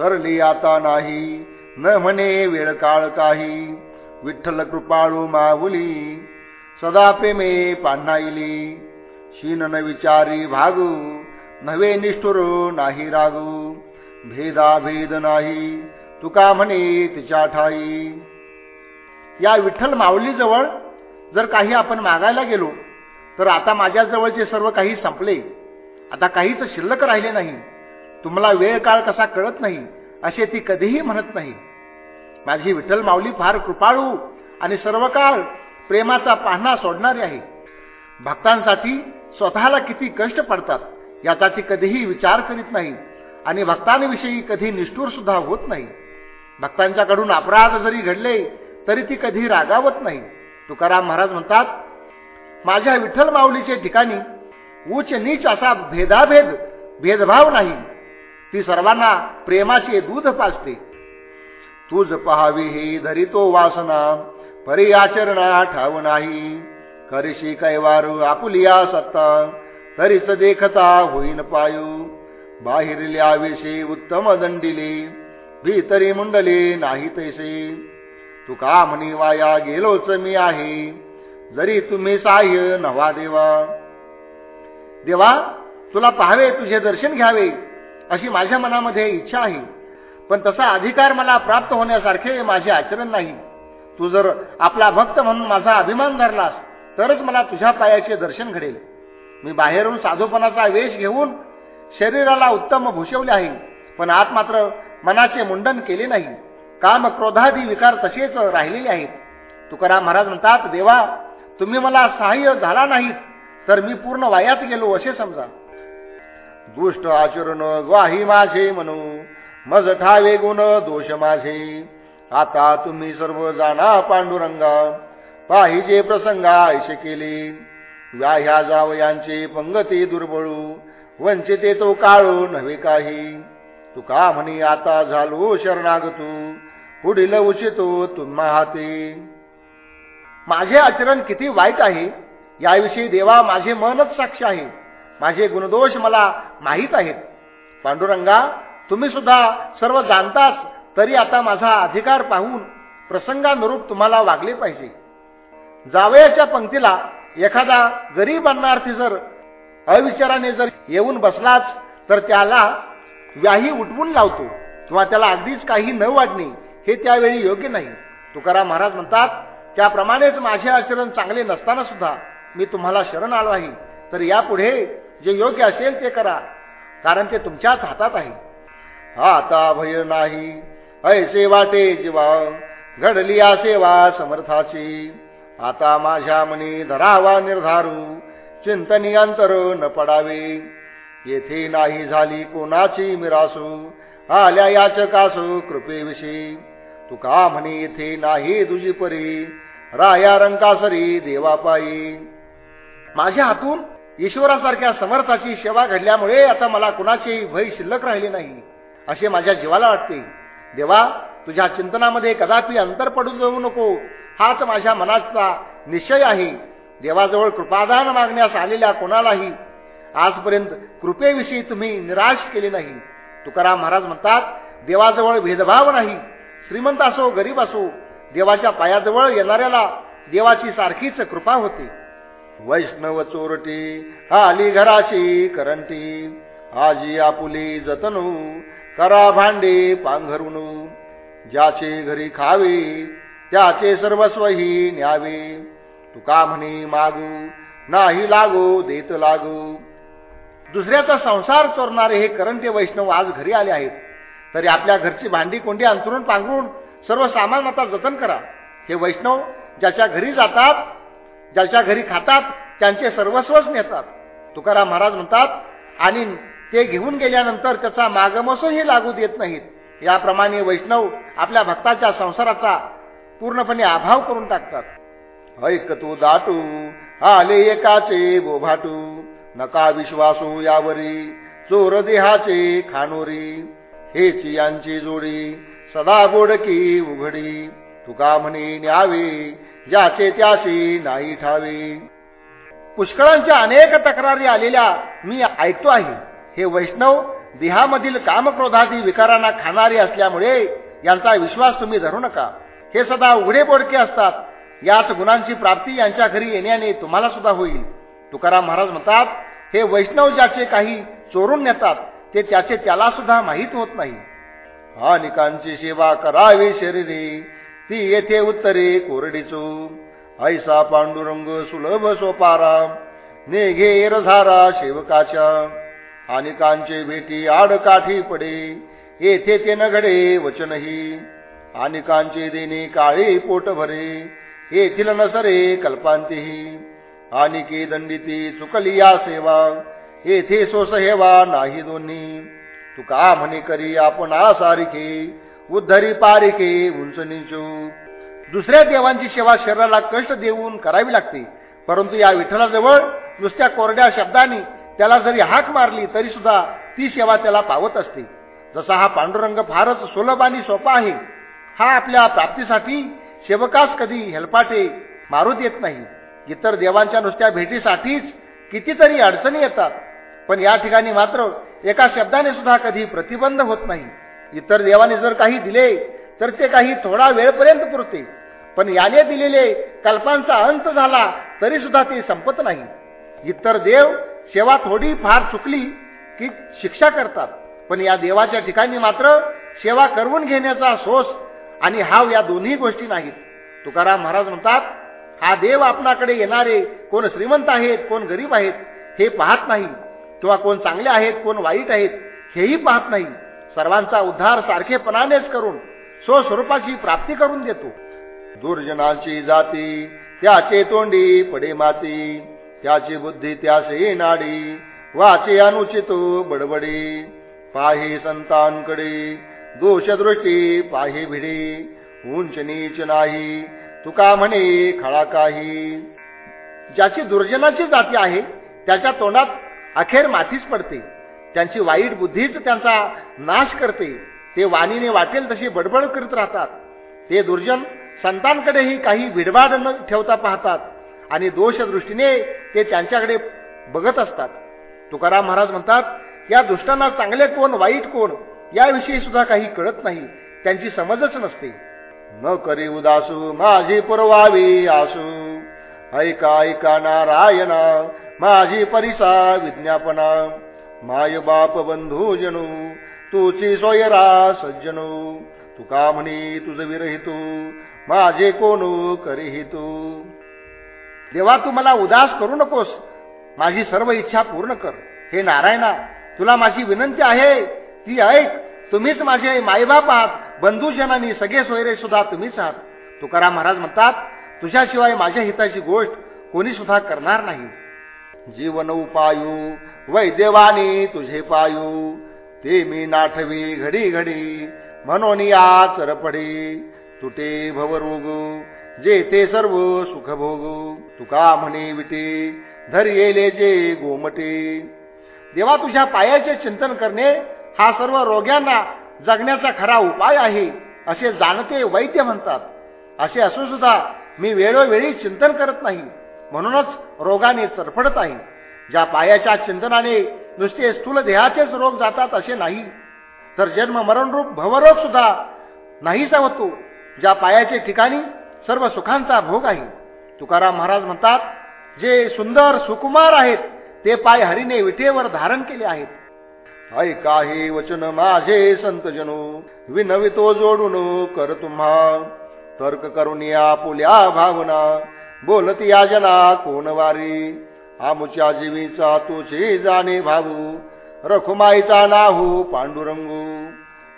सरली आता नाही. न म्हणे वेळ काळ काही. विठ्ठल कृपाळू माऊली सदा प्रेमे पान्हाईली. शीन न विचारी भागू नवे निष्ठुर नाही रागू. भेदा भेद नाही तुका म्हणे तिच्या ठाई. या विठ्ठल माऊलीजवळ जर काही आपण मागायला गेलो तर आता माझ्याजवळचे सर्व काही संपले. आता काहीच शिल्लक राहिले नाही. तुम्हाला वेळ काळ कसा कळत नाही असे ती कधीही म्हणत नाही. माझी विठ्ठल माऊली फार कृपाळू आणि सर्व काळ प्रेमाचा पाहणा सोडणारी आहे. भक्तांसाठी स्वतःला किती कष्ट पडतात याचा ती कधीही विचार करीत नाही आणि भक्तांविषयी कधी निष्ठूर सुद्धा होत नाही. भक्तांच्याकडून अपराध जरी घडले तरी ती कधी रागावत नाही. तुकाराम महाराज म्हणतात माझ्या विठ्ठल माऊलीचे ठिकाणी उच्च नीच असा भेदाभेद भेदभाव नाही. ती सर्वांना प्रेमाचे दूध पाजते. तुझ पहावी ही धरितो वासना परी आचरणा ठाव नाही. करीशी कैवारू आपुलिया सत्ता तरीच देखता होईन पायू. बाहेरल्या विषयी उत्तम दंडिले भीतरी मुंडले नाही तैसे. तुका म्हणी वाया गेलोच मी आहे जरी तुम्ही साह्य नवा देवा. देवा तुला पाहावे तुझे दर्शन घ्यावे. अशी माझ्या मनामध्ये इच्छा आहे. पण तसा अधिकार मला प्राप्त होण्यासारखे माझे आचरण नाही. तू जर आपला भक्त म्हणून माझा अभिमान धरलास तरच मला तुझ्या पायाचे दर्शन घडेल. मी बाहेरून साधूपणाचा वेश घेऊन शरीराला उत्तम भूषवले आहे पण आत मात्र मनाचे मुंडन केले नाही. काम क्रोधादी विकार तसेच राहिलेले आहेत. तुकाराम महाराज म्हणतात देवा तुम्ही मला सहाय्य झाला नाहीत तर मी पूर्ण वायात गेलो असे समजा. दुष्ट आचरण ग्वाही माझे म्हणू. मज ठावे गुण दोष माझे. आता तुम्ही सर्व जाणा पांडुरंगा. पाहिजे प्रसंगा ऐसे केले. व्याह्या जावयांचे पंगती दुर्बळू. वंचिते तो काळू नव्हे काही. तुका म्हणी आता झालो शरणागतू. पुढील उचितो तुम्हा हाते. माझे आचरण किती वाईट आहे. याविषयी देवा माझे मनच साक्ष आहे. माझे गुणदोष मला माहीत आहेत. पांडुरंगा तुम्ही सुद्धा सर्व जाणताच तरी आता माझा अधिकार पाहून प्रसंगानुरूप तुम्हाला वागले पाहिजे. जावयाच्या पंक्तीला एखादा गरीब अन्नार्थी जर अविचाराने जर येऊन बसलाच तर त्याला व्याही उठवून लावतो किंवा त्याला अगदीच काही न वाढणे हे त्यावेळी योग्य नाही. तुकाराम महाराज म्हणतात त्याप्रमाणेच माझे आचरण चांगले नसताना सुद्धा मी तुम्हाला शरण आलो आहे. तर यापुढे जे योग्य असेल ते करा कारण ते तुमच्याच हातात आहे. आता भय नाही ऐसे वाटे जीवा घडली या सेवा समर्थाची. आता माझ्या मनी धरावा निर्धारू चिंतनी अंतर न पडावे. येथे नाही झाली कोणाची मिरासू आल्या याचकासू कृपेविषयी. तुका म्हणे येथे नाही तुझी परी राया रंकासरी देवापायी माझ्या हातून ईश्वरासारख्या समर्थाची सेवा घडल्यामुळे आता मला कुणाचेही भय शिल्लक राहिले नाही असे माझ्या जीवाला वाटते. देवा तुझ्या चिंतनामध्ये कदापि अंतर पडू जाऊ नको. हाच माझ्या मनाचा निश्चय आहे. देवाजवळ कृपादान मागण्यास आलेल्या कोणालाही आजपर्यंत कृपेविषयी तुम्ही निराश केले नाही. तुकाराम महाराज म्हणतात देवाजवळ भेदभाव नाही. श्रीमंत असो गरीब असो देवाच्या पायाजवळ येणाऱ्याला देवाची सारखीच कृपा होते. वैष्णव चोरटी आली घराची करंटी. आजी आपुली जतनू करा भांडे पांघरून ज्याचे घरी खावे त्याचे सर्वस्वही न्यावे. तुका म्हणे मागू नाही लागो देत लागू. दुसऱ्याचा संसार चोरणारे हे करंटे वैष्णव आज घरी आले आहेत. तरी आपल्या घरची भांडी कोंडी अंतरून पांघरून सर्व सामान आता जतन करा. हे वैष्णव ज्याच्या घरी जातात ज्याच्या घरी खातात त्यांचे सर्वस्वच नेतात. तुकाराम महाराज म्हणतात आणि ते घेऊन गेल्यानंतर त्याचा मागमसही लागू देत नाहीत. याप्रमाणे वैष्णव आपल्या भक्ताच्या संसाराचा पूर्णपणे अभाव करून टाकतात. ऐक तू दाटू आले एकाचे बोभाटू. नका विश्वासू यावरी चोर देहाचे खानोरी. हेच यांची जोडी सदा गोडकी उघडी. तुका म्हणे न्यावे ज्याचे त्याशी नाही ठावे. पुष्कळांच्या अनेक तक्रारी आलेल्या मी ऐकतो आहे. हे वैष्णव देहामधील कामक्रोधादी विकारांना खाणारे असल्यामुळे यांचा विश्वास तुम्ही धरू नका. हे सदा उघडे बोडके असतात. याच गुणांची प्राप्ती यांच्या घरी येण्याने तुम्हाला सुद्धा होईल. तुकाराम महाराज म्हणतात हे वैष्णव ज्याचे काही चोरून नेतात ते त्याचे त्याला सुद्धा माहीत होत नाही. अनिकांची सेवा करावी शरीरी. ती येथे उत्तरे कोरडीचो. ऐसा पांडुरंग सुलभ सोपारा. नेघे शेवकाच्या. सेवकाच्या कांचे भेटी आडकाठी पडे. येथे ते न घडे वचनही. कांचे देणे काळे पोट भरे. येथील नसरे कल्पांतीही. आनिके दंडिती चुकली या सेवा. येथे सोसहेवा नाही दोन्ही. तुका म्हणे करी आपण आसारखी. उद्धरी पारिके उंच निचू. दुसऱ्या देवांची सेवा शरीराला कष्ट देऊन करावी लागते. परंतु या विठ्ठलाजवळ नुसत्या कोरड्या शब्दाने त्याला जरी हाक मारली तरी सुद्धा ती सेवा त्याला पावत असते. जसा हा पांडुरंग फारच सुलभ आणि सोपा आहे हा आपल्या प्राप्तीसाठी सेवकास कधी हेलपाटे मारू देत नाही. इतर देवांच्या नुसत्या भेटीसाठीच कितीतरी अडचणी येतात पण या ठिकाणी मात्र एका शब्दाने सुद्धा कधी प्रतिबंध होत नाही. इतर देवाने जर काही दिले तर ते काही थोडा वेळपर्यंत पुरते. पण याने दिलेले कल्पांचा अंत झाला तरी सुद्धा ते संपत नाही. इतर देव सेवा थोडी फार चुकली की शिक्षा करतात. पण या देवाच्या ठिकाणी मात्र सेवा करवून घेण्याचा सोस आणि हाव या दोन्ही गोष्टी नाहीत. तुकाराम महाराज म्हणतात हा देव आपणाकडे येणारे कोण श्रीमंत आहेत कोण गरीब आहेत हे पाहत नाही. किंवा कोण चांगले आहेत कोण वाईट आहेत हेही पाहत नाही. सर्वांचा उद्धार सारखेपणानेच करून स्वस्वरूपाची प्राप्ती करून देतो. दुर्जनाची जाती त्याचे तोंडी पडे माती त्याची बुद्धी त्याचे नाडी वाचे अनुचित बडबडी पाहे संतांकडे दोषदृष्टी पाहे भिडे उंच नीच नाही तुका म्हणे खळा काही. ज्याची दुर्जनाची जाती आहे त्याच्या तोंडात अखेर मातीच पडते. त्यांची वाईट बुद्धीच त्यांचा नाश करते. ते वाणीने वाटेल तशी बडबड करीत राहतात. ते दुर्जन संतांकडेही काही भिडभाड न ठेवता पाहतात आणि दोषदृष्टीने ते त्यांच्याकडे बघत असतात. तुकाराम महाराज म्हणतात या दुष्टांना चांगले कोण वाईट कोण याविषयी सुद्धा काही कळत नाही. त्यांची समजच नसते. न करी उदासू माझी पुरवावी आसू. ऐका ऐका नारायणा माझी परिसा विज्ञापना. माय बाप बंधू जनू तुची सोयरा सज्जनू. तुका म्हणी तुझ विरहितू? माझे कोणू करीहितू? देवा तू मला उदास करू नकोस. माझी सर्व इच्छा पूर्ण कर. हे नारायणा तुला माझी विनंती आहे. ती ऐक तुम्हीच माझे मायबाप आहात. बंधूजनांनी सगळे सोयरे सुद्धा तुम्हीच आहात. तुकाराम महाराज म्हणतात तुझ्याशिवाय माझ्या हिताची गोष्ट कोणी सुद्धा करणार नाही. जीवन उपायू वैदेवानी तुझे पायू ते मी नाठवी घडी घडी म्हणून या चरपडी तुटे भवरोग जे ते सर्व सुख भोग तुका म्हणे विटे धर येले जे गोमटे. देवा तुझ्या पायाचे चिंतन करणे हा सर्व रोग्यांना जगण्याचा खरा उपाय आहे असे जाणते वैद्य म्हणतात. असे असून सुद्धा मी वेळोवेळी चिंतन करत नाही म्हणूनच रोगाने चरफडत आहे. ज्या पायाच्या चिंतनाने नुसते स्थूल देहाचेच रोग जातात असे नाही तर जन्म मरणरूप भवरोग सुद्धा नाहीसा होतो ज्या पायाचे ठिकाणी सर्व सुखांचा भोग आहे. तुकाराम महाराज म्हणतात जे सुंदर सुकुमार आहेत ते पाय हरीने विठेवर धारण केले आहेत. ऐका हे वचन माझे संतजनो विनवितो जोडून कर तुम्हा. तर्क करून या पुल्या भावना बोलत या जना कोण वारी. आमच्या जीवीचा तुझी जाणे भाऊ रखुमाईचा नाहू पांडुरंगू.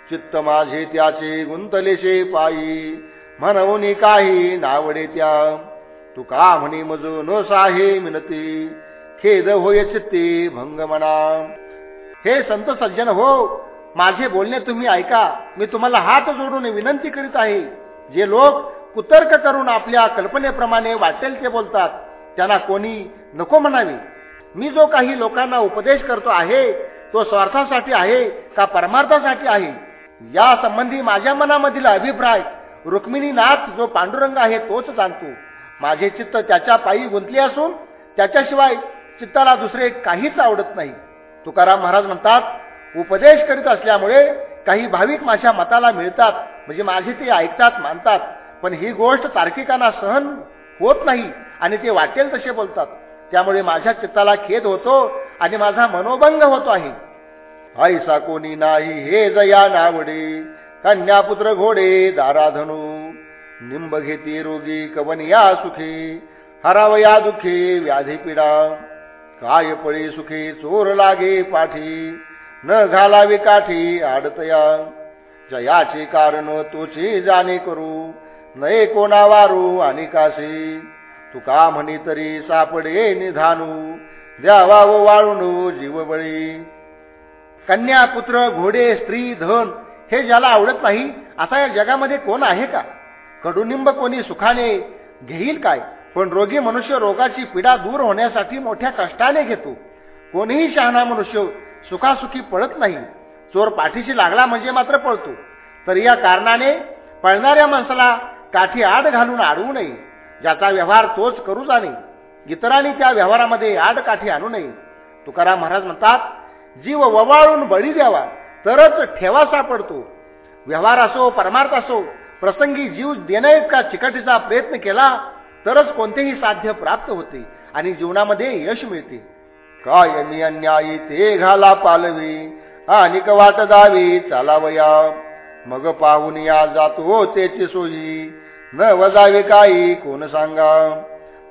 चित्त माझे त्याचे गुंतलेशे पायी म्हणून काही नावडे त्या. तू का म्हणे मज न साहे मिनती खेद होय चित्ते भंग म्हणा हे संत सज्जन हो माझे बोलणे तुम्ही ऐका. मी तुम्हाला हात जोडून विनंती करीत आहे. जे लोक कुतर्क करून आपल्या कल्पनेप्रमाणे वाटेल ते बोलतात. त्यांना कोणी नको म्हणावे. मी जो काही लोकांना उपदेश करतो आहे तो स्वार्थासाठी आहे का परमार्थासाठी आहे? या संबंधी माझ्या मनामधील अभिप्राय रुक्मिणीनाथ जो पांडुरंग आहे तोच सांगतो. माझे चित्त त्याच्या पायी गुंतले असून त्याच्याशिवाय चित्ताला दुसरे काहीच आवडत नाही. तुकाराम महाराज म्हणतात उपदेश करीत असल्यामुळे काही भाविक माझ्या मताला मिळतात म्हणजे माझे ते ऐकतात मानतात पण ही गोष्ट तार्किकांना सहन होत नाही. आणि ते वाटेल तसे बोलतात. त्यामुळे माझ्या चित्ताला खेद होतो आणि माझा मनोभंग होतो आहे. ऐसा कोणी नाही हे जया नावडे कन्यापुत्र घोडे दाराधनू. निंब घेती रोगी कवन या सुखे हरावया दुखे व्याधी पिडा. काय पळी सुखे चोर लागे पाठी न घालावी काठी आडतया. जयाचे कारण तुची जाणे करू नये कोणा वारू आणि काशी तुका म्हणी तरी सापडे निधानू द्यावा व वाळून जीवबळी. कन्या पुत्र घोडे स्त्री धन हे ज्याला आवडत नाही असा या जगामध्ये कोण आहे का? कडुनिंब कोणी सुखाने घेईल काय? पण रोगी मनुष्य रोगाची पीडा दूर होण्यासाठी मोठ्या कष्टाने घेतो. कोणीही शहाणा मनुष्य सुखासुखी पळत नाही. चोर पाठीशी लागला म्हणजे मात्र पळतो. तर या कारणाने पळणाऱ्या माणसाला काठी आड घालून अडवू नये. ज्याचा व्यवहार तोच करू जाणे. इतरांनी त्या व्यवहारामध्ये आड काठी आणू नये. तुकाराम महाराज म्हणतात जीव ववाळून बळी द्यावा तरच ठेवा सापडतो. व्यवहार असो परमार्थ असो प्रसंगी जीव देण्याइतका चिकटीचा प्रयत्न केला तरच कोणतेही साध्य प्राप्त होते आणि जीवनामध्ये यश मिळते. काय मी अन्यायी ते घाला पालवी आणि वाट जावी चालावया. मग पाहून या जातो त्याची सोयी. न वजावे काही कोण सांगा?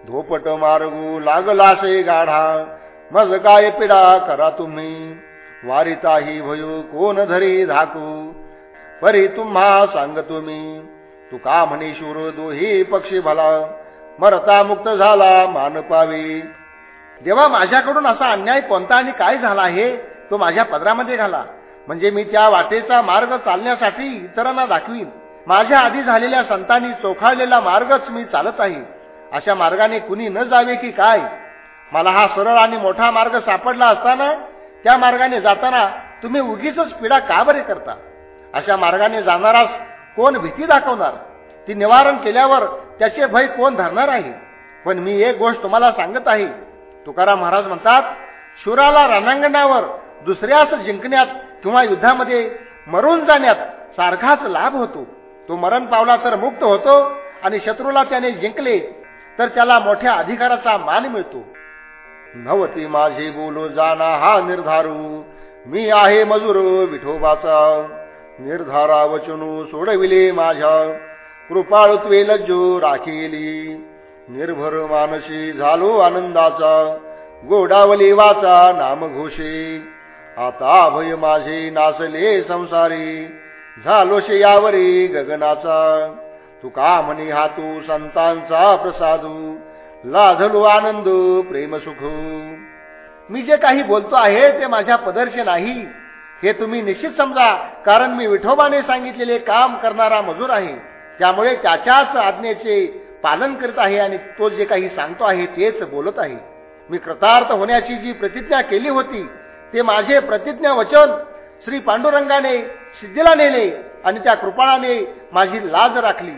धोपट मार्गू लागलासे गाढा. मज काय पिडा करा तुम्ही? वारिताही भयो कोण धरी धाकू? परी तुम्हा सांग तुम्ही. तुका म्हणे शूर दोही पक्षी भला. मरता मुक्त झाला मान पावी. देवा माझ्याकडून असा अन्याय कोणता आणि काय झाला आहे तो माझ्या पदरामध्ये घाला. म्हणजे मी त्या वाटेचा मार्ग चालण्यासाठी इतरांना दाखवीन. माझ्या आधी झालेल्या संतांनी चोखाळलेला मार्गच मी चालत आहे. अशा मार्गाने कुणी न जावे की काय? मला हा सरळ आणि मोठा मार्ग सापडला असताना त्या मार्गाने जाताना तुम्ही उगीच पिढा का बरे करता? अशा मार्गाने जाणारास कोण भीती दाखवणार? ती निवारण केल्यावर त्याचे भय कोण धरणार आहे? पण मी एक गोष्ट तुम्हाला सांगत आहे. तुकाराम महाराज म्हणतात शुराला रणांगणावर दुसऱ्यास जिंकण्यात किंवा युद्धामध्ये मरून जाण्यात सारखाच लाभ होतो. तो मरण पावला तर मुक्त होतो आणि शत्रूला त्याने जिंकले तर त्याला मोठ्या अधिकाराचा मान मिळतो. नवती माझी बोलू जाना हा निर्धारू. मी आहे मजूर विठोबाचा. निर्धारा वचनू सोडविले माझ्या. कृपाळत्वे लज्जू राखीली. निर्भर मानसी झालो आनंदाचा. गोडावली वाचा नामघोषे आता भय माझे नासले संसारी. झालोशे यावरी गगनाचा. तुका म्हणे हा तू संतांचा प्रसादू? लाधलो आनंद प्रेम सुख. मी जे काही बोलतो आहे ते माझ्या पदरचे नाही. हे तुम्ही निश्चित समजा कारण मी विठोबाने सांगितलेले काम करणारा मजूर आहे. त्यामुळे त्याच्याच आज्ञेचे पालन करत आहे आणि तो जे काही सांगतो आहे तेच बोलत आहे. मी कृतार्थ होण्याची जी प्रतिज्ञा केली होती ते माझे प्रतिज्ञा वचन श्री पांडुरंगाने सिद्धीला नेले आणि त्या कृपाळाने माझी लाज राखली.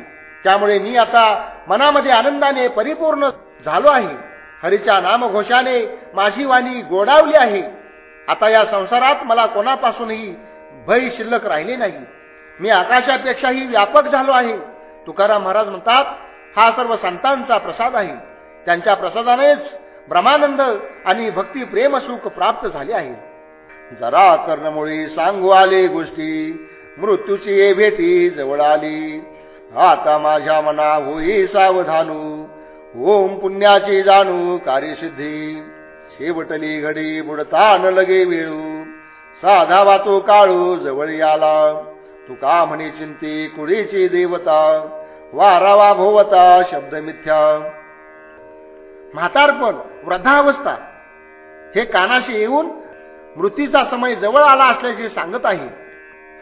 त्यामुळे मी आता मनामध्ये आनंदाने परिपूर्ण झालो आहे. हरीच्या नामघोषाने माझी वाणी गोडावली आहे. आता या संसारात मला कोणापासूनही भय शिल्लक राहिले नाही. मी आकाशापेक्षाही व्यापक झालो आहे. तुकाराम महाराज म्हणतात हा सर्व संतांचा प्रसाद आहे. त्यांच्या प्रसादानेच ब्रह्मानंद आणि भक्ती प्रेम सुख प्राप्त झाले आहे. जरा कर्णमुळी सांगू आली गोष्टी. मृत्यूची ये भेटी जवळ आली. आता माझ्या मना होई सावधानू. ओम पुण्याची जाणू कार्यसिद्धी. शेवटली घडी बुडता न लगे वेळू. साधा वाचो काळू जवळ आला तुका म्हणे चिंती कुडीची देवता? वारावा भोवता शब्द मिथ्या. म्हातारपण वृद्धावस्था. हे कानाशी येऊन मृत्यूचा समय जवळ आला असल्याचे सांगत आहे.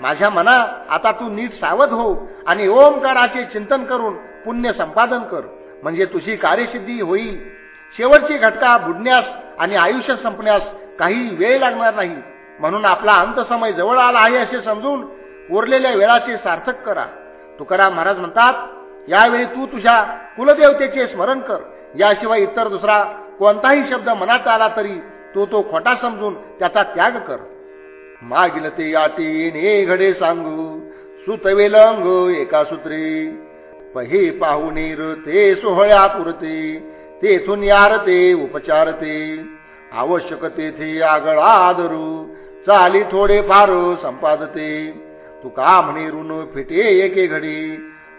माझ्या मना आता तू नीट सावध हो आणि ओमकाराचे चिंतन करून पुण्य संपादन कर. म्हणजे तुझी कार्यसिद्धी होईल. शेवटची घटका बुडण्यास आणि आयुष्य संपण्यास काही वेळ लागणार नाही. म्हणून आपला अंत समय जवळ आला आहे असे समजून उरलेल्या वेळाचे सार्थक करा. तुकाराम महाराज म्हणतात यावेळी तू तुझ्या कुलदेवतेचे स्मरण कर. याशिवाय इतर दुसरा कोणताही शब्द मनात आला तरी तो तो खोटा समजून त्याचा त्याग कर. मागिल ते यातीने ने घडे सांगू सुतवेल अंग एका सूत्री. पही पाहुनीर ते सोहळ्या पुरते तेथून यारते उपचारते. आवश्यक तेथे आगळा आदरू चाली थोडे फार संपादते. तुका म्हणे ऋण फिटे एके घडी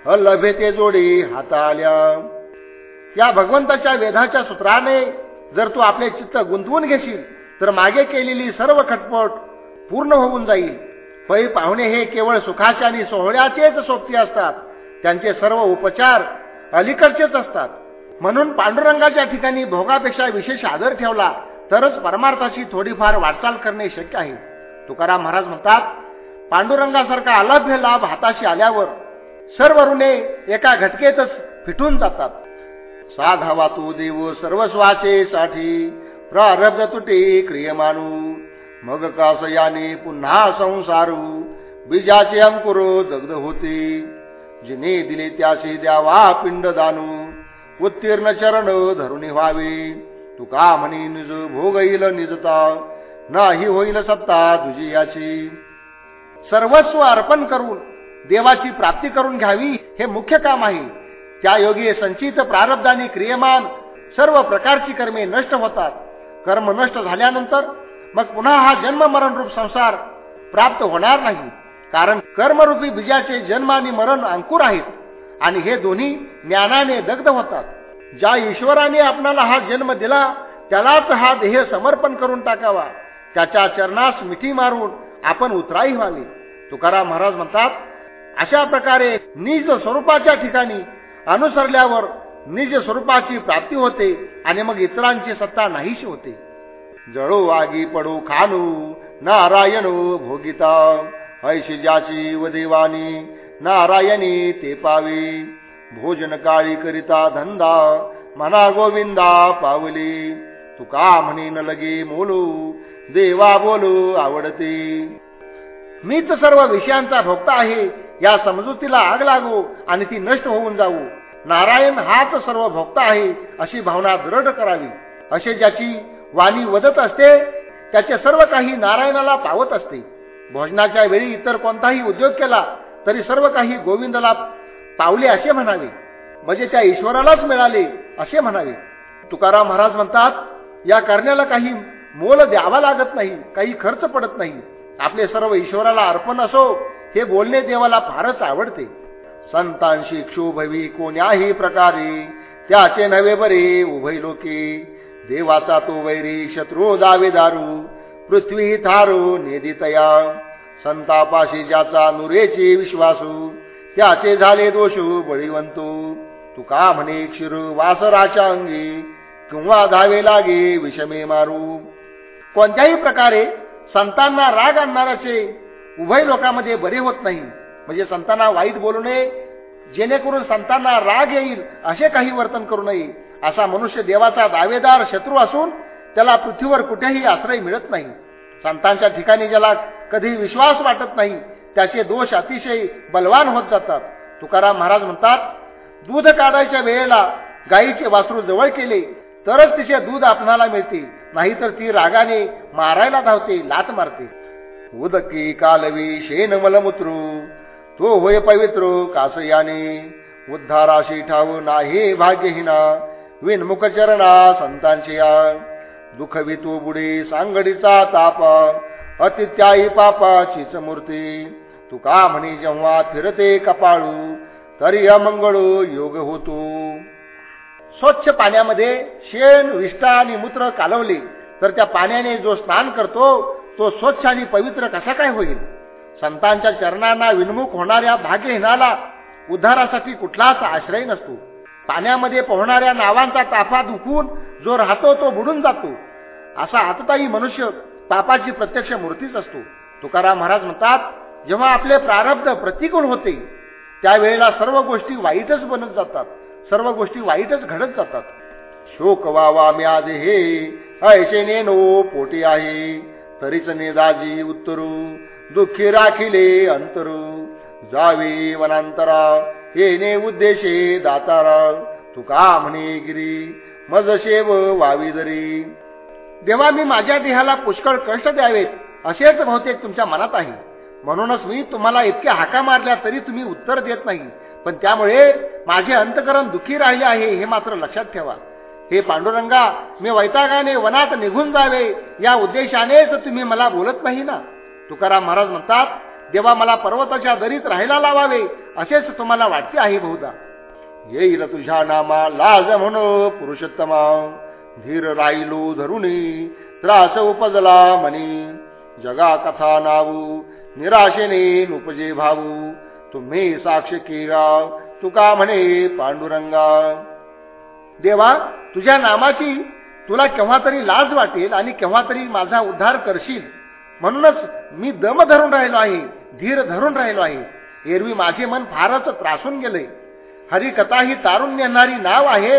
हल्लभे ते जोडे हाता आल्या या भगवंताच्या वेधाच्या सूत्राने जर तू आपले चित्त गुंतवून घेशील तर मागे केलेली सर्व खटपट पूर्ण होऊन जाईल. पै पाहुणे हे केवळ सुखाचे आणि सोहळ्याचेच सोबती असतात. त्यांचे सर्व उपचार अलीकडचेच असतात. म्हणून पांडुरंगाच्या ठिकाणी भोगापेक्षा विशेष आदर ठेवला तरच परमार्थाची थोडीफार वाटचाल करणे शक्य आहे. तुकाराम महाराज म्हणतात पांडुरंगासारखा अलभ्य लाभ हाताशी आल्यावर सर्व ऋणे एका घटकेतच फिटून जातात. साधावा तू देव सर्वस्वाचे साठी प्रारब्ध तुटे क्रियमानू मग कास याने पुन्हा संसारू बीजाचे अंकुर दग्ध होते. जिने दिले त्याचे द्यावा पिंड दानू उत्तीर्ण चरण धरुणी व्हावे. तू का म्हणे निज भोग येईल निजता नाही होईल सत्ता तुझी याची. सर्वस्व अर्पण करून देवाची प्राप्ती करून घ्यावी हे मुख्य काम आहे. त्या योगी संचित प्रारब्धाने क्रियमान सर्व प्रकारची कर्मे नष्ट होतात. कर्म नष्ट झाल्यानंतर मग पुन्हा हा जन्म मरण रूप संसार प्राप्त होणार नाही. कारण कर्मरूपी बीजाचे जन्म आणि मरण अंकुर आहेत आणि हे दोन्ही ज्ञानाने दग्ध होतात. ज्या ईश्वराने आपणाला हा जन्म दिला त्यालाच हा देह समर्पण करून टाकावा. त्याच्या चरणास मिठी मारून आपण उतराई व्हावी. तुकाराम महाराज म्हणतात अशा प्रकारे निज स्वरूपाच्या ठिकाणी अनुसरल्यावर निज स्वरूपाची प्राप्ती होते आणि मग इतरांची सत्ता नाहीशी होते. जळो आगी पडो खानू नारायण भोगिता. ऐशी ज्याची व देवानी नारायणी ते पावे. भोजन काळी करिता धंदा मना गोविंदा पावली. तुका म्हणी न लगे मोलू देवा बोलू आवडते. मीच सर्व विषयांचा भोक्ता आहे. या समजुतीला आग लागू आणि ती नष्ट होऊन जाऊ. नारायण हाच सर्व भोक्ता आहे अशी भावना दृढ करावी. असे ज्याची वाणी वदत असते त्याचे सर्व काही नारायणाला पावत असते. भोजनाच्या वेळी इतर कोणताही उद्योग केला तरी सर्व काही गोविंदला पावले असे म्हणावे. म्हणजे त्या ईश्वरालाच मिळाले असे म्हणावे. तुकाराम महाराज म्हणतात या करण्याला काही मोल द्यावा लागत नाही काही खर्च पडत नाही. आपले सर्व ईश्वराला अर्पण असो हे बोलणे देवाला फारच आवडते. संतांशी क्षोभवी कोण्याही प्रकारे त्याचे नवे बरे उभय लोके. देवाचा तो वैरी शत्रू दावेदारू पृथ्वी थारू नेदितया. संतापाशी ज्याचा नुरेची विश्वासू त्याचे झाले दोषू बळीवंतू. तुका म्हणे क्षीर वासराच्या अंगी किंवा धावे लागे विषमे मारू. कोणत्याही प्रकारे संतांना राग आणणाराचे उभय लोकांमध्ये बरे होत नाही. म्हणजे संतांना वाईट बोलू नये जेणेकरून संतांना राग येईल असे काही वर्तन करू नये. असा मनुष्य देवाचा दावेदार शत्रू असून त्याला पृथ्वीवर कुठेही आश्रय मिळत नाही. संतांच्या ठिकाणी ज्याला कधी विश्वास वाटत नाही त्याचे दोष अतिशय बलवान होत जातात. तुकाराम महाराज म्हणतात दूध काढायच्या वेळेला गायीचे वासरू जवळ केले तरच तिचे दूध आपणाला मिळते. नाहीतर ती रागाने मारायला धावते लात मारते. उदकी कालवी शेन मलमुत्रू तो होय पवित्र कासयाने. उद्धाराशी ठाऊ नाही भाग्यहीना विनमुख चरणा संतांची दुखवी तू बुडे सांगडीचा ताप अतित्याई पापाचीच मूर्ती. तुका म्हणे जेव्हा फिरते कपाळू तरी अमंगळू योग होतो. स्वच्छ पाण्यामध्ये शेण विष्ठा आणि मूत्र कालवले तर त्या पाण्याने जो स्नान करतो तो स्वच्छ आणि पवित्र कसा काय होईल? संतांच्या चरणांना विनमुख होणाऱ्या भाग्यहीनाला उद्धारासाठी कुठलाच आश्रय नसतो. पाण्यामध्ये पोहणाऱ्या नावांचा ताफा दुखून जो राहतो तो बुडून जातो. असा आतताही मनुष्य पापाची प्रत्यक्ष मूर्तीच असतो. तुकाराम महाराज म्हणतात जेव्हा आपले प्रारब्ध प्रतिकूल होते त्यावेळेला सर्व गोष्टी वाईटच बनत जातात. सर्व गोष्टी वाईटच घडत जातात. शोक वावा आज हे ऐशे नेनो पोटी आहे. तरीच नेदाजी उत्तरू दुःखी राखिले अंतरू. जावे वनांतरा येणे उद्देशे दातारा. तुका म्हणे गिरी मज शेव वावी जरी. देवा मी माझ्या देहाला पुष्कळ कष्ट द्यावेत. असेच बहुतेक तुमच्या मनात आहे. म्हणूनच मी तुम्हाला इतक्या हाका मारल्या तरी तुम्ही उत्तर देत नाही. पण त्यामुळे माझे अंतकरण दुःखी राहिले आहे हे मात्र लक्षात ठेवा. हे पांडुरंगा मी वैतागाने वनात निघून जावे या उद्देशानेच तुम्ही मला बोलत नाही ना? तुकाराम महाराज म्हणतात देवा मला पर्वताच्या दरीत राहायला लावावे असेच तुम्हाला वाटते आहे बहुधा. येईल तुझ्या नामा लाज म्हण पुरुषोत्तमा. धीर राहिलो धरुणी त्रास उपजला म्हणी जगा कथा नावू निराशेने उपजे भाऊ तुम्ही साक्ष केला तुका म्हणे पांडुरंगा. देवा तुझ्या नामाची तुला केव्हा तरी लाज वाटेल आणि केव्हा तरी माझा उद्धार करशील. म्हणूनच मी दम धरून राहिलो आहे धीर धरून राहिलो आहे. एरवी माझे मन फारच त्रासून गेले. हरिकथा ही तारून नेणारी नाव आहे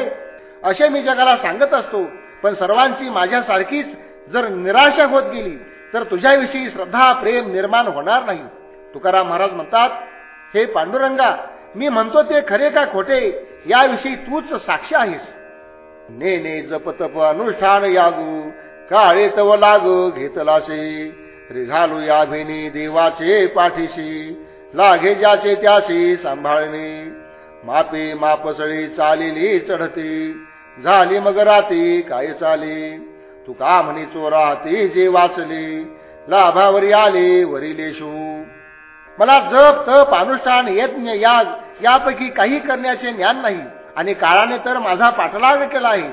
असे मी जगाला सांगत असतो. पण सर्वांची माझ्यासारखीच जर निराशा होत गेली तर तुझ्याविषयी श्रद्धा प्रेम निर्माण होणार नाही. तुकाराम महाराज म्हणतात हे पांडुरंगा मी म्हणतो ते खरे का खोटे याविषयी तूच साक्षी आहेस. ने ने जप तप अनुष्ठान यागू काळे तव लाग घेतलासे रिघालू या भेनी देवाचे पाठीशी लागे ज्याचे त्याशी सांभाळणे. मापे मापसळी चालेली चढते झाली मग राती काय तू का म्हणी चोरा ते जे वाचली लाभावरी आले वरिलेशू मला जप तप अनुष्ठान यज्ञ याग यापैकी काही करण्याचे ज्ञान नाही. आणि काळाने तर माझा पाठलाग केला आहे.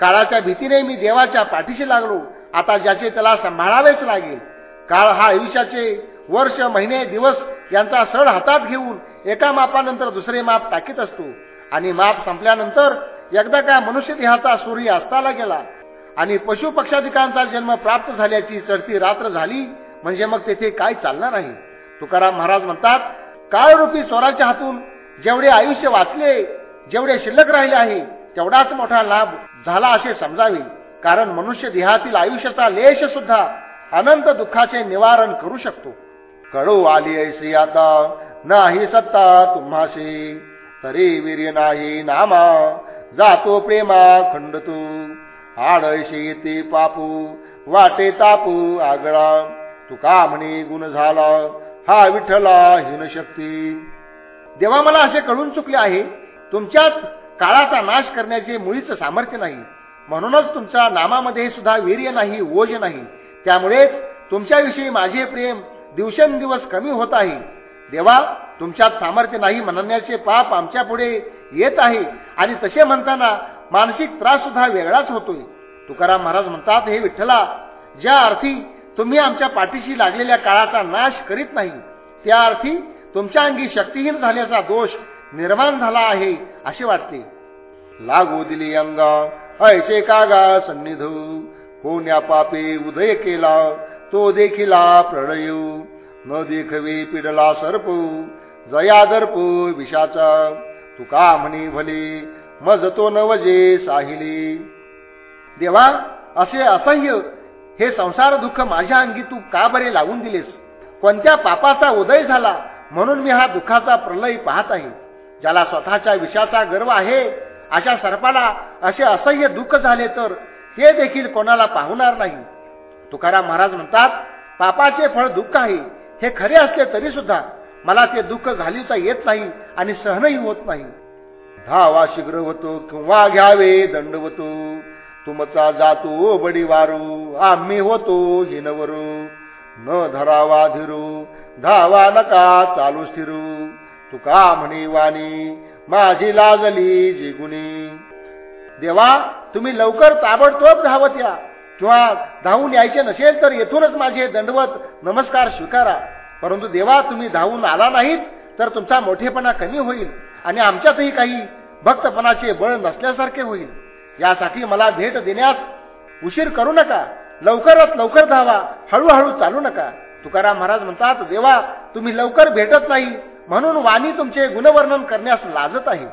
काळाच्या भीतीने मी देवाच्या पाठीशी लागलो. आता ज्याचे त्याला सांभाळावेच लागेल. काळ हा आयुष्याचे वर्ष महिने दिवस यांचा सड हातात घेऊन एका मापानंतर दुसरे माप टाकीत असतो. आणि माप संपल्यानंतर एकदा का मनुष्य देहाचा सूर्य अस्ताला गेला आणि पशु पक्षाधिकांचा जन्म प्राप्त झाल्याची चढती रात्र झाली म्हणजे मग तेथे काय चालणार आहे? तुकाराम महाराज म्हणतात काळरूपी चोराच्या हातून जेवढे आयुष्य वाचले जेवढे शिल्लक राहिले आहे तेवढाच मोठा लाभ झाला असे समजावे. कारण मनुष्य देहातील आयुष्याचा लेश सुद्धा अनंत दुःखाचे निवारण करू शकतो. कळू आली ऐसी आता नाही सत्ता तुम्हाशी. तरी वीर्य नाही नामा जातो प्रेमा खंडतू. आडैशी ते पापू वाटे तापू आगळा. तुका म्हणे गुण झाला हा विठ्ठला हिनशक्ती देवा मला असे कळून चुकले आहे तुमच्यात काळाचा नाश करण्याचे मुळीच सामर्थ्य नाही. म्हणूनच तुमच्या नामामध्ये सुद्धा वीर्य नाही ओज नाही. त्यामुळेच तुमच्याविषयी माझे प्रेम दिवसेंदिवस कमी होत आहे. देवा तुमच्यात सामर्थ्य नाही म्हणण्याचे पाप आमच्या पुढे येत आहे आणि तसे म्हणताना मानसिक त्रास सुद्धा वेगळाच होतोय. तुकाराम महाराज म्हणतात हे विठ्ठला ज्या अर्थी तुम्ही आमच्या पाठीशी लागलेल्या काळाचा नाश करीत नाही. त्या अर्थी तुमच्या अंगी शक्तीहीन झाल्याचा दोष निर्माण झाला आहे असे वाटते. लागू दिली अंगा ऐसे कागा सन्निध. कोण्या पापे उदय केला तो देखिला प्रणय न देखवे पिडला सर्प जया दर्प विषाचा. तुका म्हणे भले मज तो नवजे साहिली. देवा असे असह्य हे संसार दुःख माझ्या अंगी तू का बरे लावून दिलेस? कोणत्या पापाचा उदय झाला? म्हणून मी हा दुःखाचा प्रलय पाहत आहे. ज्याला स्वतःच्या विषयाचा गर्व आहे अशा सर्पाला असे असह्य दुःख झाले तर हे देखील कोणाला पाहणार नाही. तुकाराम महाराज म्हणतात पापाचे फळ दुःख आहे हे खरे असले तरी सुद्धा मला ते दुःख घालिता येत नाही आणि सहनही होत नाही. धावा शीघ्र होतो किंवा घ्यावे दंडवतो तुमचा जातो बडी वारू आम्ही होतो हिनवरू. न धरावा धिरू. धावा नका चालू स्थिरू. तुका म्हणे वाणी माझी लाजली जिगुणी. देवा तुम्ही लवकर ताबडतोब धावत या. किंवा धावून यायचे नसेल तर येथूनच माझे दंडवत नमस्कार स्वीकारा. परंतु देवा तुम्ही धावून आला नाहीत तर तुमचा मोठेपणा कमी होईल आणि आमच्यातही काही भक्तपणाचे बळ नसल्यासारखे होईल. यासाठी मला भेट देण्यास उशीर करू नका. लवकरात लवकर धावा. हळूहळू चालू नका. तुकाराम महाराज म्हणतात देवा तुम्ही लवकर भेटत नाही. म्हणून वाणी तुमचे गुणवर्णन करण्यास लाजत आहे.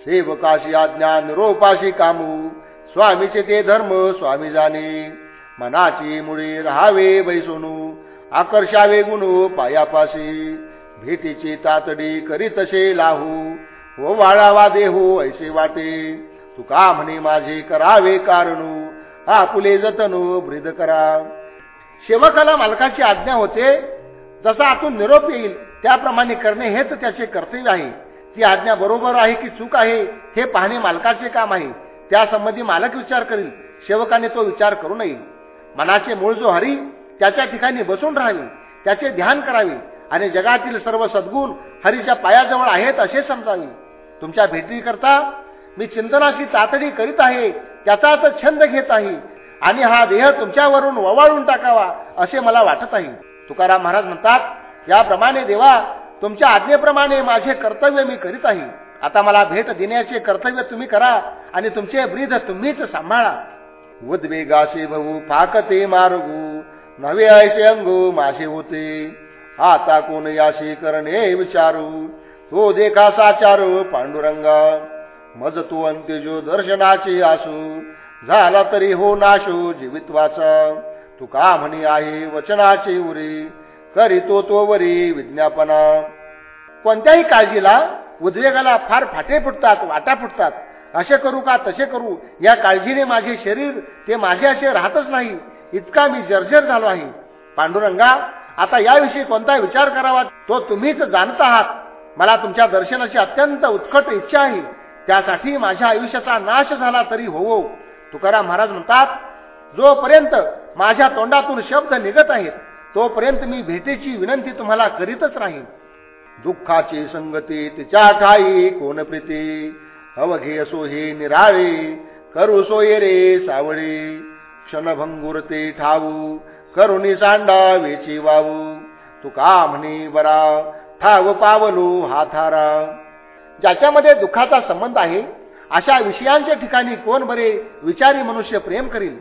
सेवकाशी आज्ञा निरोपाशी कामू. स्वामीचे ते धर्म स्वामी जाणे. मनाची मुळे राहावे बैसोनू. आकर्षावे गुण पायापाशी. भेटीची तातडी करीतसे लाहू. व वाळावा देहू ऐसे वाटे. तुका म्हणे माझे करावे कारणू? आपुले जतनो ब्रिद करा. सेवकाला मालकाची आज्ञा होते. जसा आतून निरोप येईल त्याप्रमाणे करणे हेच त्याचे कर्तव्य आहे. ती आज्ञा बरोबर आहे की चूक आहे हे पाहणे मालकाचे काम आहे. त्यासंबंधी मालक विचार करील सेवकाने तो विचार करू नये. मनाचे मूळ जो हरी त्याच्या ठिकाणी बसून राहावे त्याचे ध्यान करावे आणि जगातील सर्व सद्गुण हरीच्या पायाजवळ आहेत असे समजावे. तुमच्या भेटीकरता मी चिंतनाची चाचणी करीत आहे त्याचाच छंद घेत आहे. आणि हा देह तुमच्यावरून ववाळून टाकावा असे मला वाटत आहे. तुकाराम महाराज म्हणतात याप्रमाणे देवा तुमच्या आज्ञेप्रमाणे माझे कर्तव्य मी करीत आहे. आता मला भेट देण्याचे कर्तव्य तुम्ही करा आणि तुमचे ब्रीद तुम्हीच सांभाळा. उद्वेगाशी भाऊ फाकते मार्गू नवे ऐसे अंगू माझे होते. आता कोण याशी करणे विचारू? तो देखा साचारू पांडुरंगा. मज तू अंत्यजो दर्शनाची आसू. झाला तरी हो नाशो जीवित्वाचा. तू का म्हणी आहे वचनाचे उरी. करी तो वरी विज्ञापना. कोणत्याही काळजीला उद्वेगाला फार फाटे फुटतात वाटा फुटतात. असे करू का तसे करू? या काळजीने माझे शरीर ते माझे असे राहतच नाही. इतका मी जर्जर झालो आहे. पांडुरंगा आता याविषयी कोणता विचार करावा? तो तुम्हीच जाणत आहात. मला तुमच्या दर्शनाची अत्यंत उत्कट इच्छा आहे. त्यासाठी माझ्या आयुष्याचा नाश झाला तरी होवो. तुकाराम महाराज म्हणतात जोपर्यंत माझ्या तोंडातून शब्द निघत आहेत तोपर्यंत मी भेटीची विनंती तुम्हाला करीतच राहीन. दुःखाची संगती तिच्या ठाई कोण प्रीती? अवघे असो हे निराळे करू सोये रे सावळे. क्षणभंगुर ते ठाऊ करुणी सांडा वेची वावू. तू का म्हणे बरा ठाव पावलो हाथारा ज्याच्यामध्ये दुःखाचा संबंध आहे अशा विषयांच्या ठिकाणी कोण बरे विचारी मनुष्य प्रेम करील?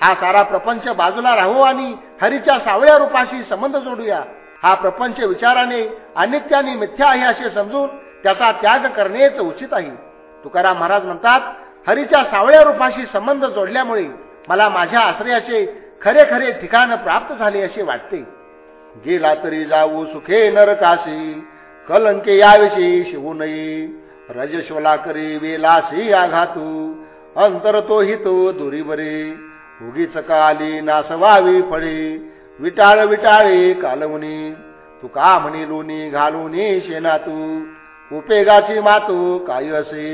हा सारा प्रपंच बाजूला राहू आणि हरीच्या सावळ्या रूपाशी संबंध जोडूया. हा प्रपंच विचाराने अनित्याने मिथ्या आहे असे समजून त्याचा त्याग करणेच उचित आहे. तुकाराम महाराज म्हणतात हरीच्या सावळ्या रूपाशी संबंध जोडल्यामुळे मला माझ्या आश्रयाचे खरे खरे ठिकाण प्राप्त झाले असे वाटते. गेला तरी जाऊ सुखे नरकाशी. कलंके याविषयी शिवू नये. रजस्वला करी वेलासी आघातू अंतर तो हितो दुरी बरे उगीच काली नासवावी फळे विटाळ विटाळे कालवणी. तू का म्हणी लोणी घालूनी शेना तू उपेगाची मातू काय असे?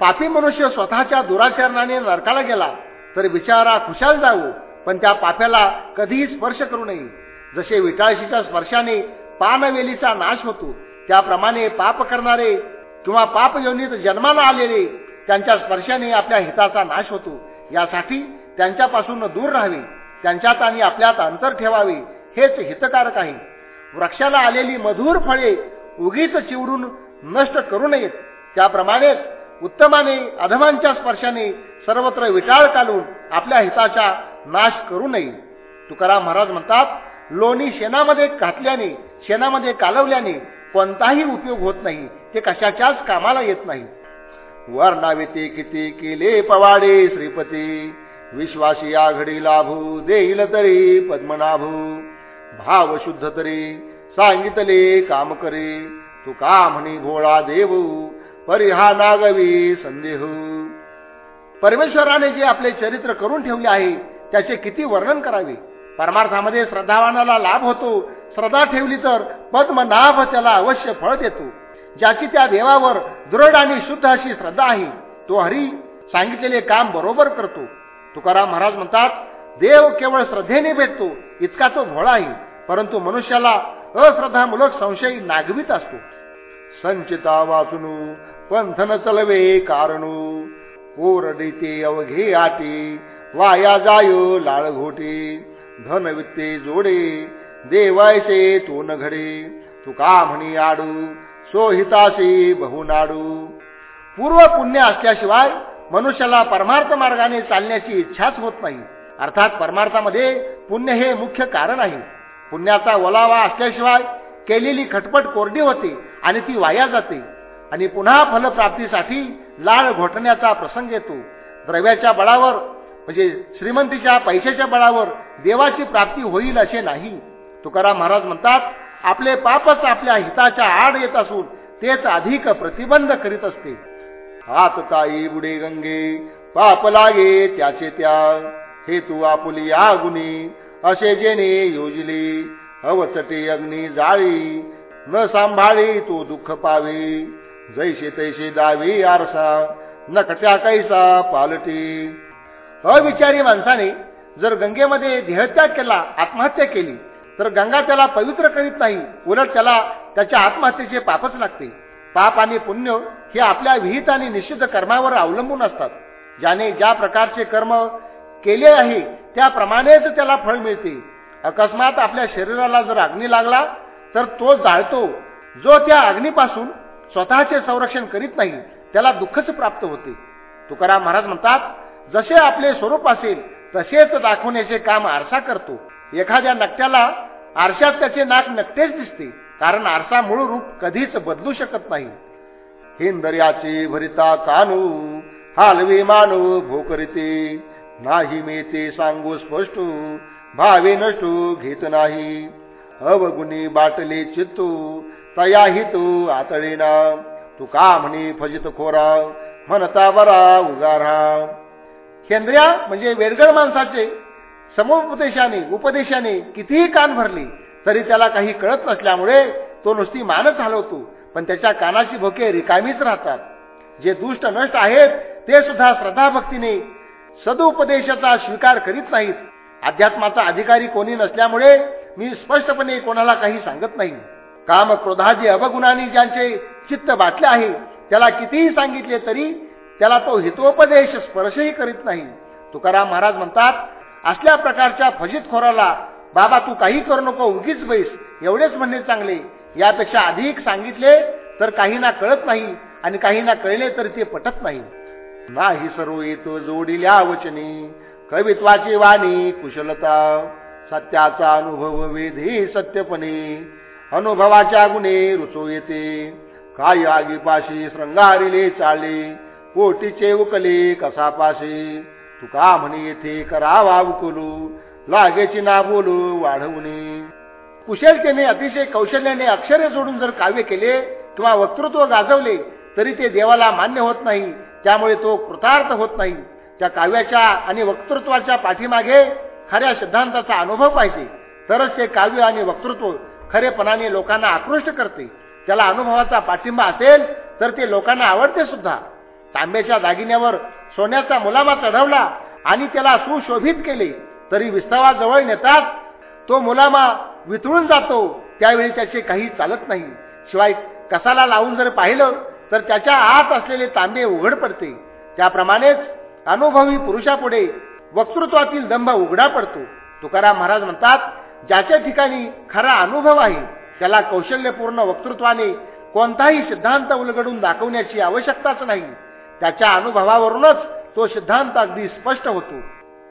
पापी मनुष्य स्वतःच्या दुराचरणाने नरकाला गेला तर विचारा खुशाल जाऊ पण त्या पाप्याला कधीही स्पर्श करू नये. जसे विटाळशीच्या स्पर्शाने पानवेलीचा नाश होतो. त्याप्रमाणे पाप करणारे किंवा पाप योनीत जन्माला आलेले त्यांच्या स्पर्शाने आपल्या हिताचा नाश होतो. यासाठी त्यांच्यापासून दूर राहावे. त्यांच्यात आणि आपल्यात अंतर ठेवावे. हेच हितकारक आहे. वृक्षाला आलेली मधुर फळे उगीच चिवडून नष्ट करू नयेत. त्याप्रमाणेच उत्तमाने अधमांच्या स्पर्शाने सर्वत्र विटाळ काढून आपल्या हिताचा नाश करू नये. तुकाराम महाराज म्हणतात लोणी शेणामध्ये घातल्याने शेणामध्ये कालवल्याने कोणताही उपयोग होत नाही. ते कशाच्याच कामाला येत नाही. वर ते किती केले पवाडे श्रीपती. विश्वासी आघडी लाभू देईल तरी पद्मनाभू. भाव शुद्ध तरी सांगितले काम करे. तू का म्हणी भोळा देऊ परिहा नागवी संदेह. परमेश्वराने जे आपले चरित्र करून ठेवले आहे त्याचे किती वर्णन करावे? परमार्थामध्ये श्रद्धावानाला लाभ होतो. श्रद्धा ठेवली तर पद्मनाभ त्याला अवश्य फळ देतो. ज्याची त्या देवावर दृढ आणि शुद्ध अशी श्रद्धा आहे तो हरी सांगितलेले काम बरोबर करतो. तुकाराम महाराज म्हणतात देव केवळ श्रद्धेने भेटतो इतका तो भोळा आहे. परंतु मनुष्याला अश्रद्धामूलक संशय नागवित असतो. संचिता वाचणू पंथन चलवे कारणू. कोरडिते अवघे आटी वाया जायो लाळ घोटे धन वित्ते जोडे देवायचे तो न घडे तुका म्हणी आडू सोहिताशी बहुनाडू पूर्व पुण्य असल्याशिवाय मनुष्याला परमार्थ मार्गाने चालण्याची इच्छाच होत नाही. अर्थात परमार्थामध्ये पुण्य हे मुख्य कारण आहे. पुण्याचा ओलावा असल्याशिवाय केलेली खटपट कोरडी होते आणि ती वाया जाते. आणि पुन्हा फलप्राप्तीसाठी लाळ घोटण्याचा प्रसंग येतो. द्रव्याच्या बळावर म्हणजे श्रीमंतीच्या पैशाच्या बळावर देवाची प्राप्ती होईल असे नाही. तुकाराम महाराज म्हणतात आपले पापच आपल्या हिताच्या आड येत असून तेच अधिक प्रतिबंध करीत असते. हात ताई बुडे गंगे पाप लागे त्याचे त्या हे तू आपुली या गुणी असे जेणे योजले. अवचटे अग्नी जाळी न सांभाळी तू दुःख पावे. जैसे तैसे दावी आरसा नकट्या कैसा पालटी. अविचारी माणसाने जर गंगेमध्ये देहत्याग केला आत्महत्या केली तर गंगा त्याला पवित्र करीत नाही उलट त्याला त्याच्या आत्महत्येचे पापच लागते. पाप आणि पुण्य हे आपल्या विहित आणि निश्चित कर्मावर अवलंबून असतात. ज्याने ज्या प्रकारचे कर्म केले आहे त्याप्रमाणेच त्याला फळ मिळते. अकस्मात आपल्या शरीराला जर अग्नी लागला तर तो जाळतो. जो त्या अग्नीपासून स्वतःचे संरक्षण करीत नाही त्याला दुःखच प्राप्त होते. तुकाराम महाराज म्हणतात जसे आपले स्वरूप असेल तसेच दाखवण्याचे काम आरसा करतो. एखाद्या नकट्याला आरशात त्याचे नाक नकटेच दिसते कारण आरसा मूळ रूप कधीच बदलू शकत नाही. हिंदर्याचे भरिता कानू हालवे मानू भोकरिते नाही मी ते सांगू स्पष्ट भावे नष्टू घेत नाही. अवगुणी बाटले चित्तू तया तू आतळेना. तू का म्हणे फजित खोरा म्हणता बरा उगारा. केंद्रिया म्हणजे वेरगड माणसाचे समुपदेशाने उपदेशाने कितीही कान भरले तरी त्याला काही कळत नसल्यामुळे तो नुसती मानच हलवतो पण त्याच्या कानाची भोके रिकामीच राहतात. जे दुष्ट नष्ट आहेत ते सुद्धा श्रद्धाभक्तीने सदुपदेशाचा स्वीकार करीत नाहीत. अध्यात्माचा अधिकारी कोणी नसल्यामुळे मी स्पष्टपणे कोणाला काही सांगत नाही. काम क्रोधादी अवगुणांनी ज्यांचे चित्त बाटले आहे त्याला कितीही सांगितले तरी त्याला तो हितोपदेश स्पर्शही करीत नाही. तुकाराम महाराज म्हणतात असल्या प्रकारच्या फजितखोराला बाबा तू काही करू नको उगीच बैस. एवढेच म्हणणे चांगले. यापेक्षा अधिक सांगितले तर काही ना कळत नाही आणि काही ना कळले तर ते पटत नाही. नाही सर्व येतो जोडिल्या वचनी. कवित्वाची वाणी कुशलता. सत्याचा अनुभव वेधी सत्यपणे. अनुभवाच्या गुणे रुचो येते. काय आगीपाशी श्रंगारिले चालले पोटीचे उकले कसापाशी. तुका म्हणे येथे करावा उकलू लागेची ना बोलू वाढवणे कुशलतेने अतिशय कौशल्याने अक्षरे जोडून जर काव्य केले किंवा वक्तृत्व गाजवले तरी ते देवाला मान्य होत नाही. त्यामुळे तो कृतार्थ होत नाही. त्या काव्याच्या आणि वक्तृत्वाच्या पाठीमागे खऱ्या सिद्धांताचा अनुभव पाहिजे. तरच ते काव्य आणि वक्तृत्व खरेपणाने लोकांना आकृष्ट करते. त्याला अनुभवाचा पाठिंबा असेल तर ते लोकांना आवडते सुद्धा. तांब्याच्या दागिन्यावर सोन्याचा मुलामा चढवला आणि त्याला सुशोभित केले. तरी विस्तवा जवळ नेतात तो मुलामा वितळून जातो. त्यावेळी त्याचे काही चालत नाही. शिवाय कसाला लावून जर पाहिलं तर त्याच्या आत असलेले तांबे उघड पडते. त्याप्रमाणेच अनुभवी पुरुषापुढे वक्तृत्वातील दंभ उघडा पडतो. तुकाराम महाराज म्हणतात ज्याच्या ठिकाणी खरा अनुभव आहे त्याला कौशल्यपूर्ण वक्तृत्वाने कोणताही सिद्धांत उलगडून दाखवण्याची आवश्यकताच नाही. त्याच्या अनुभवावरूनच तो सिद्धांत अगदी स्पष्ट होतो.